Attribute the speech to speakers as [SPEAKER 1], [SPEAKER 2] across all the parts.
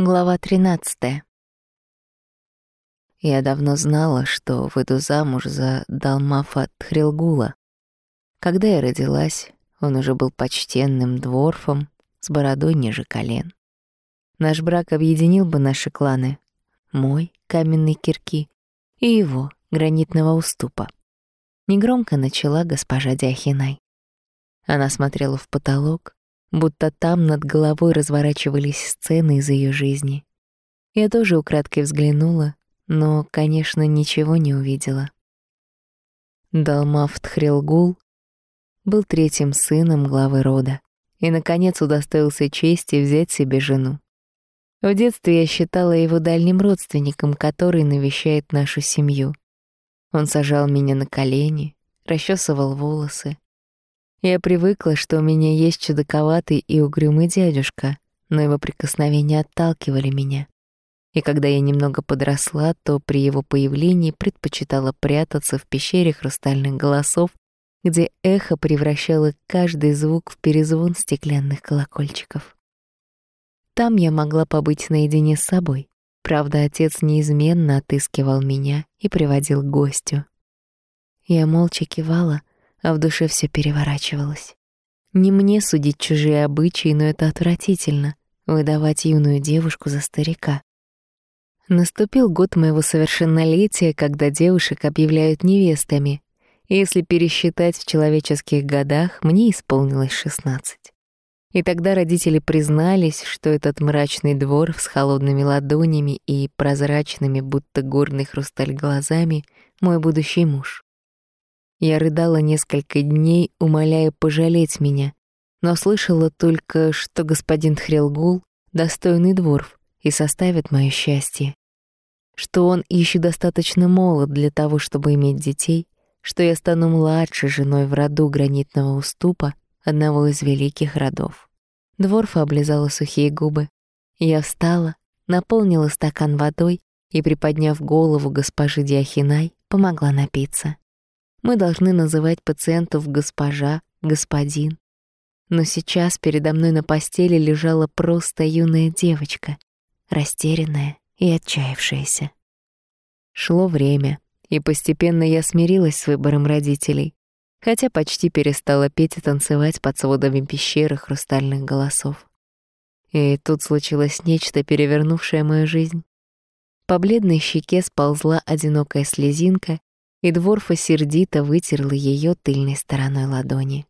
[SPEAKER 1] Глава 13. Я давно знала, что выйду замуж за Далмафа Тхрилгула. Когда я родилась, он уже был почтенным дворфом с бородой ниже колен. Наш брак объединил бы наши кланы. Мой — каменной кирки и его — гранитного уступа. Негромко начала госпожа Диахинай. Она смотрела в потолок, будто там над головой разворачивались сцены из ее жизни. Я тоже украдкой взглянула, но, конечно, ничего не увидела. Далмафт Хрилгул был третьим сыном главы рода и, наконец, удостоился чести взять себе жену. В детстве я считала его дальним родственником, который навещает нашу семью. Он сажал меня на колени, расчесывал волосы, я привыкла, что у меня есть чудаковатый и угрюмый дядюшка, но его прикосновения отталкивали меня. И когда я немного подросла, то при его появлении предпочитала прятаться в пещере хрустальных голосов, где эхо превращало каждый звук в перезвон стеклянных колокольчиков. Там я могла побыть наедине с собой. Правда, отец неизменно отыскивал меня и приводил к гостю. Я молча кивала, а в душе все переворачивалось. Не мне судить чужие обычаи, но это отвратительно — выдавать юную девушку за старика. Наступил год моего совершеннолетия, когда девушек объявляют невестами. Если пересчитать в человеческих годах, мне исполнилось шестнадцать. И тогда родители признались, что этот мрачный двор с холодными ладонями и прозрачными, будто горный хрусталь глазами — мой будущий муж. Я рыдала несколько дней, умоляя пожалеть меня, но слышала только, что господин Тхрелгул — достойный дворф и составит моё счастье. Что он еще достаточно молод для того, чтобы иметь детей, что я стану младшей женой в роду гранитного уступа, одного из великих родов. Дворфа облизала сухие губы. Я встала, наполнила стакан водой и, приподняв голову госпожи Диахинай, помогла напиться. Мы должны называть пациентов госпожа, господин. Но сейчас передо мной на постели лежала просто юная девочка, растерянная и отчаявшаяся. Шло время, и постепенно я смирилась с выбором родителей, хотя почти перестала петь и танцевать под сводами пещеры хрустальных голосов. И тут случилось нечто, перевернувшее мою жизнь. По бледной щеке сползла одинокая слезинка, и Дворфа сердито вытерла ее тыльной стороной ладони.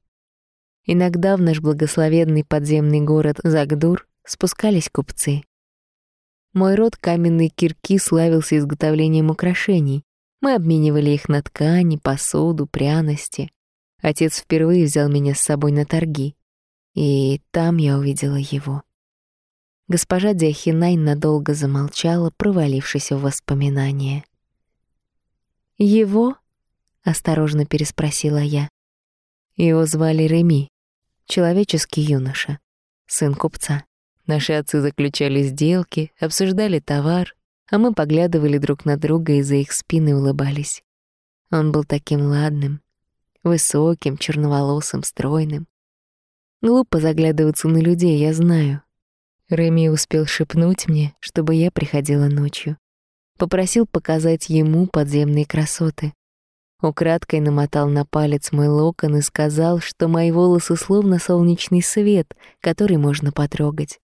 [SPEAKER 1] Иногда в наш благословенный подземный город Загдур спускались купцы. Мой род каменной кирки славился изготовлением украшений. Мы обменивали их на ткани, посуду, пряности. Отец впервые взял меня с собой на торги, и там я увидела его. Госпожа Диахинай надолго замолчала, провалившись в воспоминания. «Его?» — осторожно переспросила я. Его звали Реми, человеческий юноша, сын купца. Наши отцы заключали сделки, обсуждали товар, а мы поглядывали друг на друга и за их спины улыбались. Он был таким ладным, высоким, черноволосым, стройным. Глупо заглядываться на людей, я знаю. Реми успел шепнуть мне, чтобы я приходила ночью попросил показать ему подземные красоты. Украдкой намотал на палец мой локон и сказал, что мои волосы словно солнечный свет, который можно потрогать.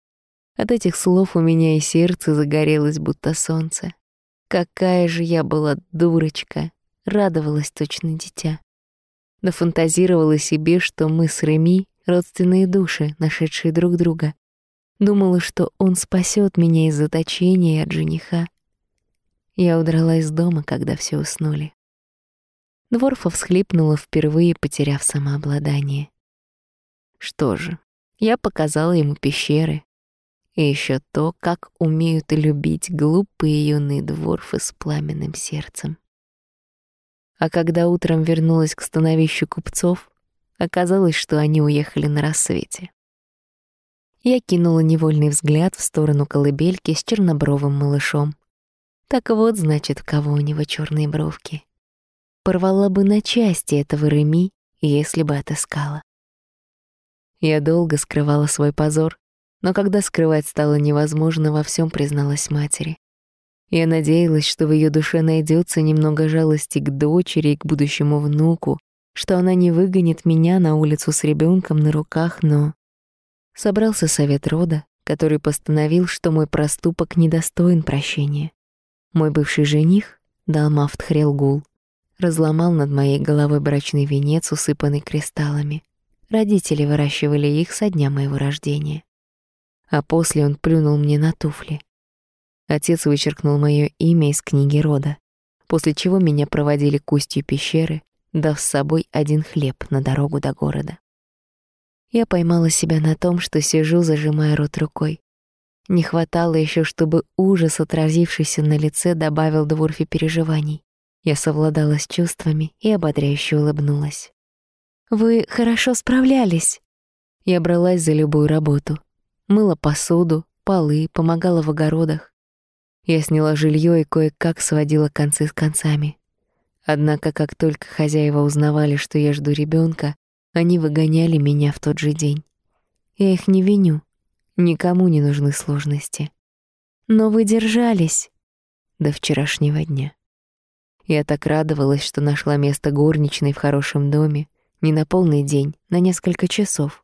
[SPEAKER 1] От этих слов у меня и сердце загорелось, будто солнце. Какая же я была дурочка, радовалась точно дитя. Нафантазировала себе, что мы с Реми — родственные души, нашедшие друг друга. Думала, что он спасет меня из заточения от жениха. Я удрала из дома, когда все уснули. Дворфа всхлипнула, впервые потеряв самообладание. Что же, я показала ему пещеры. И еще то, как умеют любить глупые юные дворфы с пламенным сердцем. А когда утром вернулась к становищу купцов, оказалось, что они уехали на рассвете. Я кинула невольный взгляд в сторону колыбельки с чернобровым малышом. Так вот, значит, кого у него черные бровки. Порвала бы на части этого Реми, если бы отыскала. Я долго скрывала свой позор, Но когда скрывать стало невозможно, во всем призналась матери. Я надеялась, что в ее душе найдется немного жалости к дочери и к будущему внуку, что она не выгонит меня на улицу с ребенком на руках, но... Собрался совет рода, который постановил, что мой проступок недостоин прощения. Мой бывший жених, Далмафт Хрелгул, разломал над моей головой брачный венец, усыпанный кристаллами. Родители выращивали их со дня моего рождения. А после он плюнул мне на туфли. Отец вычеркнул моё имя из книги рода, после чего меня проводили к устью пещеры, дав с собой один хлеб на дорогу до города. Я поймала себя на том, что сижу, зажимая рот рукой. Не хватало еще, чтобы ужас, отразившийся на лице, добавил дворфе переживаний. Я совладала с чувствами и ободряюще улыбнулась. «Вы хорошо справлялись». Я бралась за любую работу. Мыла посуду, полы, помогала в огородах. Я сняла жилье и кое-как сводила концы с концами. Однако, как только хозяева узнавали, что я жду ребенка, они выгоняли меня в тот же день. Я их не виню. Никому не нужны сложности. Но вы держались до вчерашнего дня. Я так радовалась, что нашла место горничной в хорошем доме, не на полный день, на несколько часов.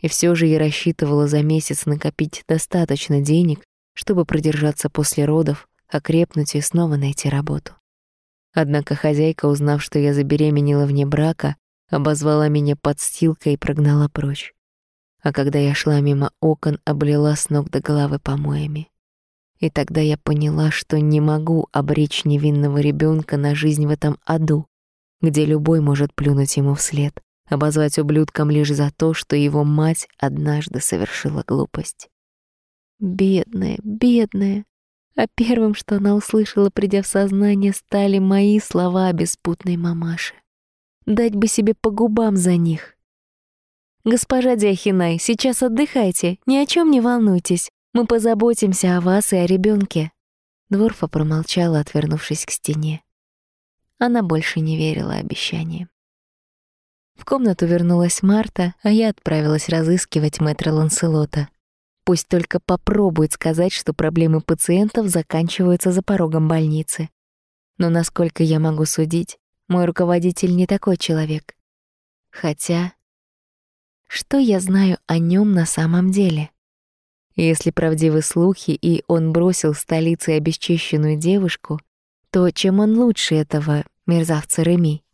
[SPEAKER 1] И все же я рассчитывала за месяц накопить достаточно денег, чтобы продержаться после родов, окрепнуть и снова найти работу. Однако хозяйка, узнав, что я забеременела вне брака, обозвала меня подстилкой и прогнала прочь. А когда я шла мимо окон, облила с ног до головы помоями. И тогда я поняла, что не могу обречь невинного ребенка на жизнь в этом аду, где любой может плюнуть ему вслед, обозвать ублюдком лишь за то, что его мать однажды совершила глупость. Бедная, бедная. А первым, что она услышала, придя в сознание, стали мои слова о беспутной мамаше. Дать бы себе по губам за них. «Госпожа Диахинай, сейчас отдыхайте, ни о чем не волнуйтесь. Мы позаботимся о вас и о ребенке. Дворфа промолчала, отвернувшись к стене. Она больше не верила обещаниям. В комнату вернулась Марта, а я отправилась разыскивать мэтра Ланселота. Пусть только попробует сказать, что проблемы пациентов заканчиваются за порогом больницы. Но насколько я могу судить, мой руководитель не такой человек. Хотя, что я знаю о нем на самом деле? Если правдивы слухи, и он бросил в столице обесчищенную девушку, то чем он лучше этого мерзавца Реми?